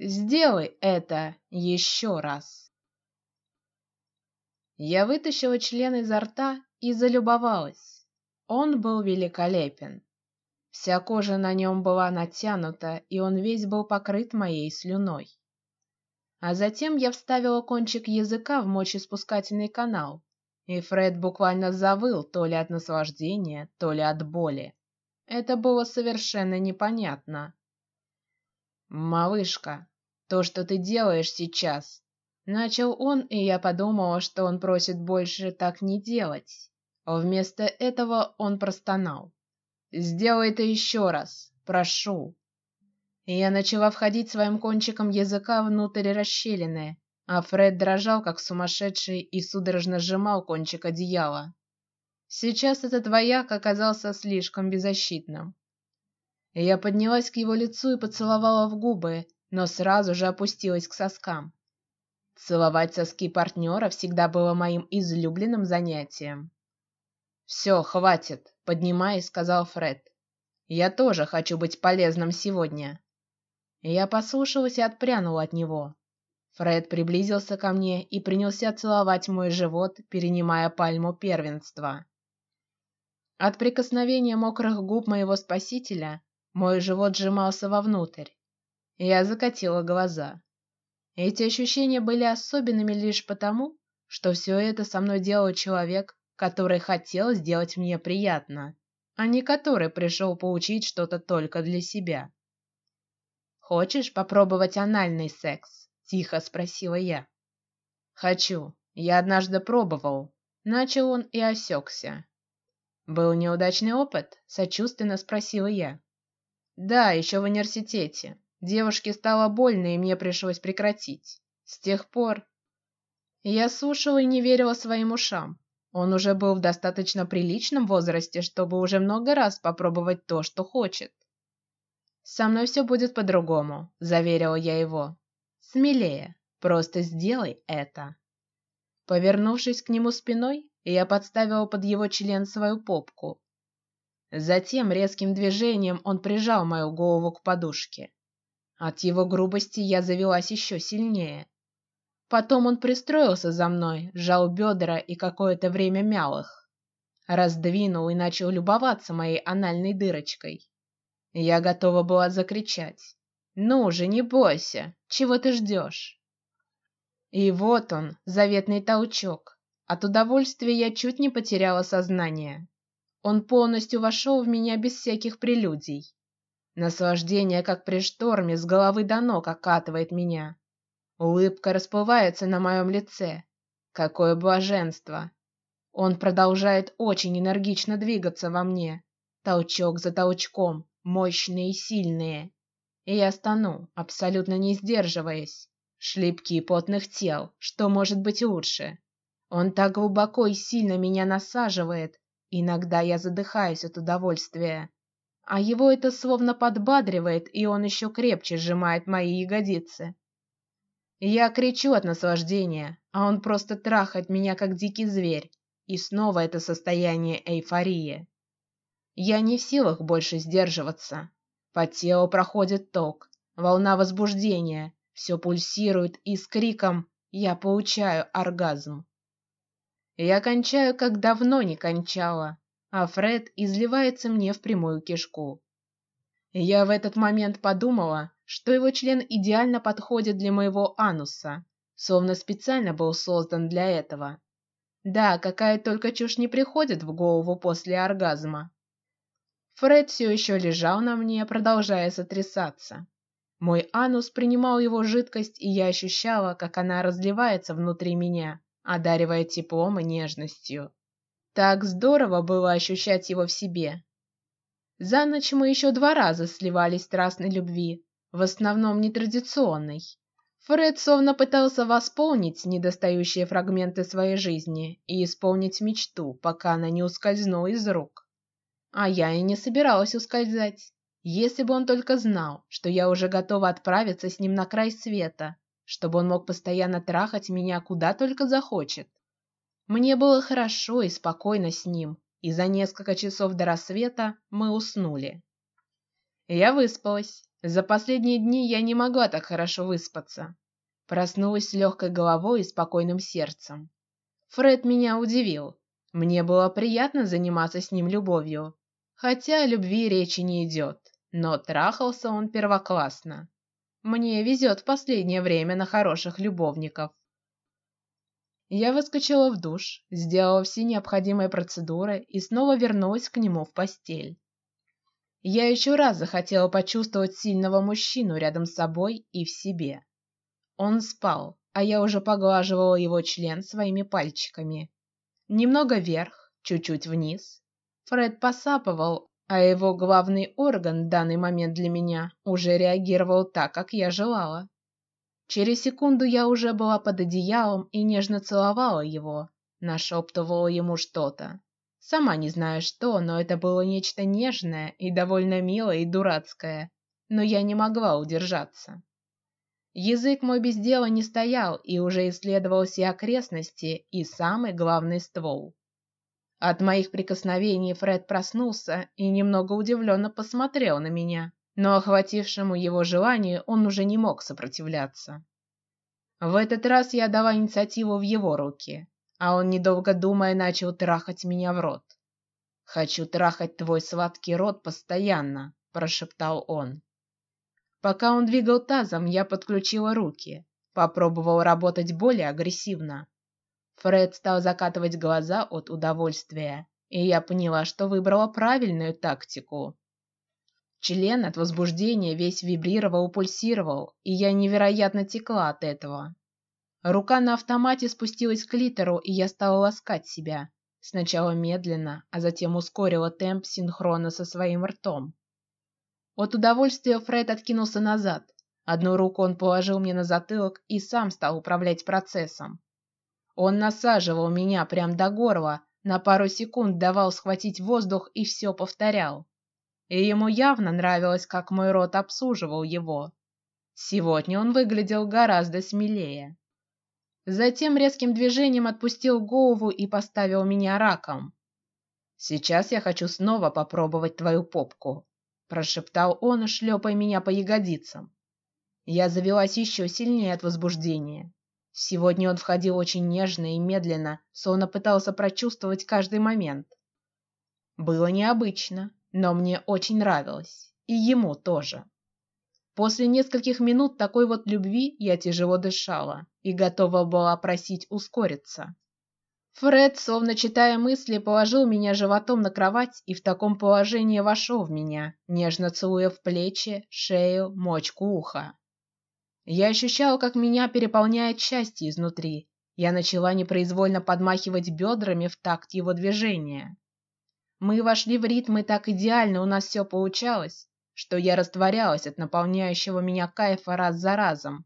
Сделай это еще раз. Я вытащила член изо рта и залюбовалась. Он был великолепен. Вся кожа на нем была натянута, и он весь был покрыт моей слюной. А затем я вставила кончик языка в мочеиспускательный канал, и Фред буквально завыл то ли от наслаждения, то ли от боли. Это было совершенно непонятно. Малышка, то, что ты делаешь сейчас, начал он, и я подумала, что он просит больше так не делать. Вместо этого он простонал: "Сделай это еще раз, прошу". Я начала входить своим кончиком языка внутрь расщелины, а Фред дрожал как сумасшедший и судорожно сжимал кончик одеяла. Сейчас этот вояк оказался слишком беззащитным. Я поднялась к его лицу и поцеловала в губы, но сразу же опустилась к соскам. Целовать соски партнера всегда было моим излюбленным занятием. Все, хватит, поднимаясь, сказал Фред. Я тоже хочу быть полезным сегодня. Я послушалась и отпрянула от него. Фред приблизился ко мне и принялся целовать мой живот, перенимая пальму первенства. От прикосновения мокрых губ моего спасителя мой живот сжимался вовнутрь. Я закатила глаза. Эти ощущения были особенными лишь потому, что все это со мной делал человек, который хотел сделать мне приятно, а не который пришел получить что-то только для себя. Хочешь попробовать анальный секс? Тихо спросила я. Хочу. Я однажды пробовал. Начал он и осекся. Был неудачный опыт? Сочувственно спросила я. Да, еще в университете. Девушке стало больно, и мне пришлось прекратить. С тех пор я слушала и не верила своим ушам. Он уже был в достаточно приличном возрасте, чтобы уже много раз попробовать то, что хочет. Со мной все будет по-другому, заверила я его. Смелее, просто сделай это. Повернувшись к нему спиной, я подставила под его член свою попку. Затем резким движением он прижал мою голову к подушке. От его грубости я завелась еще сильнее. Потом он пристроился за мной, сжал бедра и какое-то время мял их, раздвинул и начал любоваться моей анальной дырочкой. Я готова была закричать: "Ну же, не бойся! Чего ты ждешь?" И вот он, заветный толчок. От удовольствия я чуть не потеряла сознание. Он полностью вошел в меня без всяких прелюдий. Наслаждение, как при шторме, с головы до ног окатывает меня. Улыбка расплывается на моем лице. Какое блаженство! Он продолжает очень энергично двигаться во мне, толчок за толчком, мощные и сильные. И я стану, абсолютно не сдерживаясь. Шлепки потных тел, что может быть лучше? Он так глубоко и сильно меня насаживает, иногда я задыхаюсь от удовольствия, а его это словно подбадривает, и он еще крепче сжимает мои ягодицы. Я кричу от наслаждения, а он просто трахает меня как дикий зверь, и снова это состояние эйфории. Я не в силах больше сдерживаться. По телу проходит ток, волна возбуждения, все пульсирует и с криком я получаю оргазм. Я кончаю, как давно не кончала, а Фред изливается мне в прямую кишку. Я в этот момент подумала, что его член идеально подходит для моего ануса, словно специально был создан для этого. Да, какая только чушь не приходит в голову после оргазма. Фред все еще лежал на мне, продолжая сотрясаться. Мой анус принимал его жидкость, и я ощущала, как она разливается внутри меня, одаривая теплом и нежностью. Так здорово было ощущать его в себе. За ночь мы еще два раза сливались страстной любви, в основном нетрадиционной. Фред словно пытался восполнить недостающие фрагменты своей жизни и исполнить мечту, пока она не ускользнула из рук. А я и не собиралась ускользать. Если бы он только знал, что я уже готова отправиться с ним на край света, чтобы он мог постоянно трахать меня куда только захочет. Мне было хорошо и спокойно с ним, и за несколько часов до рассвета мы уснули. Я выспалась, За последние дни я не могла так хорошо выспаться. Проснулась с легкой головой и спокойным сердцем. Фред меня удивил. Мне было приятно заниматься с ним любовью, хотя о любви речи не идет, но трахался он первоклассно. Мне везет в последнее время на хороших любовников. Я выскочила в душ, сделала все необходимые процедуры и снова вернулась к нему в постель. Я еще раз захотела почувствовать сильного мужчину рядом с собой и в себе. Он спал, а я уже поглаживала его член своими пальчиками. Немного вверх, чуть-чуть вниз. Фред посапывал, а его главный орган в данный момент для меня уже реагировал так, как я желала. Через секунду я уже была под одеялом и нежно целовала его, нашептывала ему что-то. Сама не знаю что, но это было нечто нежное и довольно милое и дурацкое, но я не могла удержаться. Язык мой без дела не стоял и уже исследовал все окрестности и самый главный ствол. От моих прикосновений Фред проснулся и немного удивленно посмотрел на меня, но охватившему его желанию он уже не мог сопротивляться. В этот раз я дала инициативу в его руки а он недолго думая начал трахать меня в рот. Хочу трахать твой сладкий рот постоянно, прошептал он. Пока он двигал тазом, я подключила руки, попробовал работать более агрессивно. Фред стал закатывать глаза от удовольствия, и я поняла, что выбрала правильную тактику. Член от возбуждения весь вибрировал, пульсировал, и я невероятно текла от этого. Рука на автомате спустилась к литеру, и я стала ласкать себя. Сначала медленно, а затем ускорила темп синхронно со своим ртом. От удовольствия Фред откинулся назад. Одну руку он положил мне на затылок и сам стал управлять процессом. Он насаживал меня прям до горла, на пару секунд давал схватить воздух и все повторял. И ему явно нравилось, как мой рот обслуживал его. Сегодня он выглядел гораздо смелее. Затем резким движением отпустил голову и поставил меня раком. Сейчас я хочу снова попробовать твою попку, прошептал он, шлепая меня по ягодицам. Я завелась еще сильнее от возбуждения. Сегодня он входил очень нежно и медленно, словно пытался прочувствовать каждый момент. Было необычно, но мне очень нравилось, и ему тоже. После нескольких минут такой вот любви я тяжело дышала и готова была просить ускориться. Фред, словно читая мысли, положил меня животом на кровать и в таком положении вошел в меня, нежно целуя в плечи, шею, мочку уха. Я ощущала, как меня переполняет счастье изнутри. Я начала непроизвольно подмахивать бедрами в такт его движения. Мы вошли в ритм, и так идеально у нас все получалось, что я растворялась от наполняющего меня кайфа раз за разом,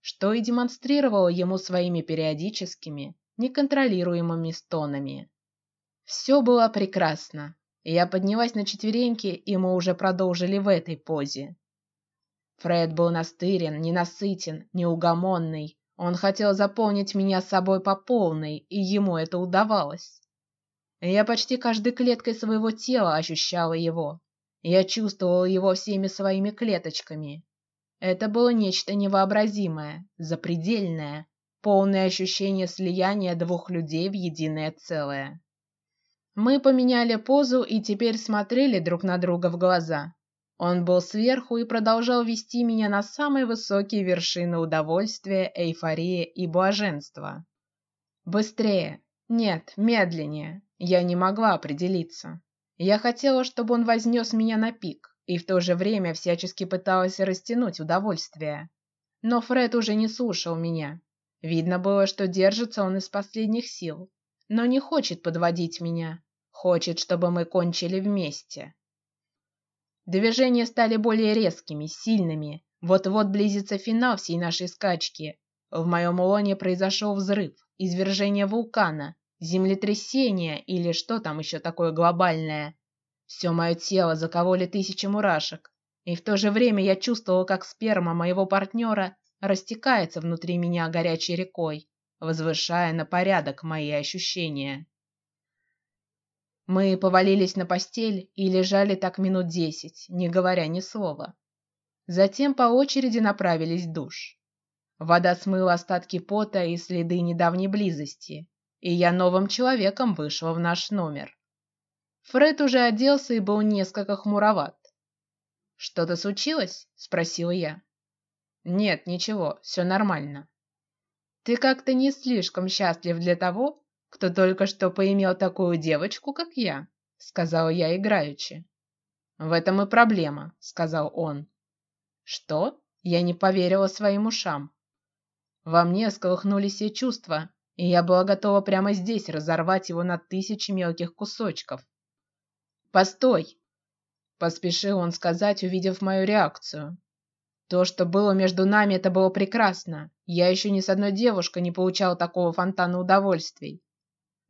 что и демонстрировала ему своими периодическими, неконтролируемыми стонами. Все было прекрасно. Я поднялась на четвереньки, и мы уже продолжили в этой позе. Фред был настырен, ненасытен, неугомонный. Он хотел заполнить меня собой по полной, и ему это удавалось. Я почти каждой клеткой своего тела ощущала его, я чувствовал его всеми своими клеточками. Это было нечто невообразимое, запредельное, полное ощущение слияния двух людей в единое целое. Мы поменяли позу и теперь смотрели друг на друга в глаза. Он был сверху и продолжал вести меня на самые высокие вершины удовольствия, эйфории и блаженства. Быстрее, нет, медленнее. Я не могла определиться. Я хотела, чтобы он вознес меня на пик, и в то же время всячески пыталась растянуть удовольствие. Но Фред уже не слушал меня. Видно было, что держится он из последних сил, но не хочет подводить меня, хочет, чтобы мы кончили вместе. Движения стали более резкими, сильными. Вот-вот близится финал всей нашей скачки. В моем лоне произошел взрыв, извержение вулкана, землетрясение или что там еще такое глобальное. Все мое тело закололи тысячи мурашек, и в то же время я чувствовал, как сперма моего партнера растекается внутри меня горячей рекой, возвышая на порядок мои ощущения. Мы повалились на постель и лежали так минут десять, не говоря ни слова. Затем по очереди направились в душ. Вода смыла остатки пота и следы недавней близости, и я новым человеком вышла в наш номер. Фред уже оделся и был несколько хмуроват. Что-то случилось? – спросила я. Нет, ничего, все нормально. Ты как-то не слишком счастлив для того, кто только что поимел такую девочку, как я, сказала я играючи. В этом и проблема, сказал он. Что? Я не поверила своим ушам. Во мне сколыхнулись все чувства, и я была готова прямо здесь разорвать его на тысячи мелких кусочков. Постой, поспешил он сказать, увидев мою реакцию. То, что было между нами, это было прекрасно. Я еще ни с одной девушкой не получал такого фонтана удовольствий.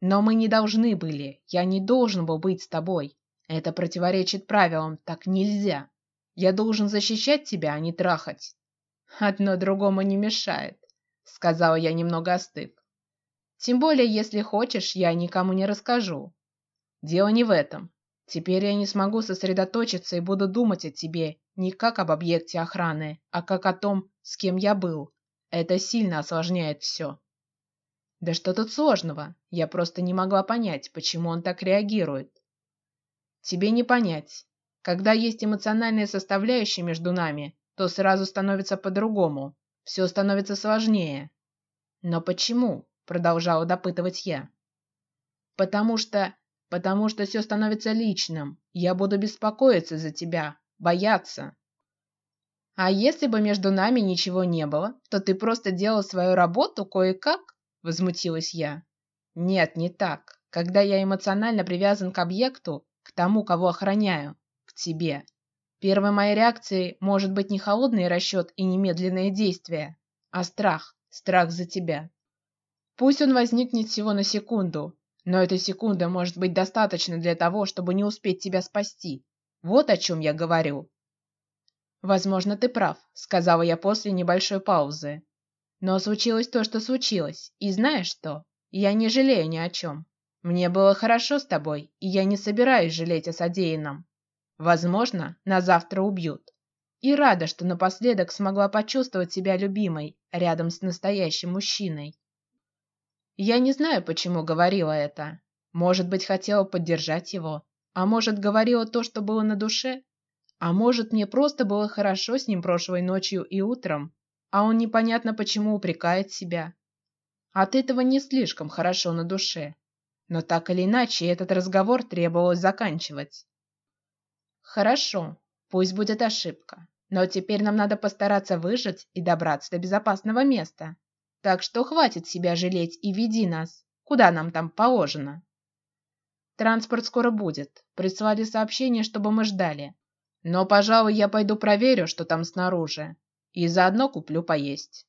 Но мы не должны были. Я не должен был быть с тобой. Это противоречит правилам. Так нельзя. Я должен защищать тебя, а не трахать. Одно другому не мешает, сказала я немного остыв. Тем более, если хочешь, я никому не расскажу. Дело не в этом. Теперь я не смогу сосредоточиться и буду думать о тебе не как об объекте охраны, а как о том, с кем я был. Это сильно осложняет все. Да что тут сложного? Я просто не могла понять, почему он так реагирует. Тебе не понять. Когда есть эмоциональная составляющая между нами, то сразу становится по-другому. Все становится сложнее. Но почему? Продолжала допытывать я. Потому что, потому что все становится личным. Я буду беспокоиться за тебя, бояться. А если бы между нами ничего не было, то ты просто делал свою работу кое-как? Возмутилась я. Нет, не так. Когда я эмоционально привязан к объекту, к тому, кого охраняю, к тебе, первой моей реакцией может быть не холодный расчет и немедленное действие, а страх, страх за тебя. Пусть он возникнет всего на секунду, но эта секунда может быть достаточно для того, чтобы не успеть тебя спасти. Вот о чем я говорю. Возможно, ты прав, сказала я после небольшой паузы. Но случилось то, что случилось, и знаешь что? Я не жалею ни о чем. Мне было хорошо с тобой, и я не собираюсь жалеть о содеянном. Возможно, на завтра убьют. И рада, что напоследок смогла почувствовать себя любимой рядом с настоящим мужчиной. Я не знаю, почему говорила это. Может быть, хотела поддержать его, а может, говорила то, что было на душе. А может, мне просто было хорошо с ним прошлой ночью и утром, а он непонятно почему упрекает себя. От этого не слишком хорошо на душе, но так или иначе этот разговор требовалось заканчивать. Хорошо, пусть будет ошибка, но теперь нам надо постараться выжить и добраться до безопасного места. Так что хватит себя жалеть и веди нас, куда нам там положено. Транспорт скоро будет. Прислали сообщение, чтобы мы ждали. Но, пожалуй, я пойду проверю, что там снаружи, и заодно куплю поесть.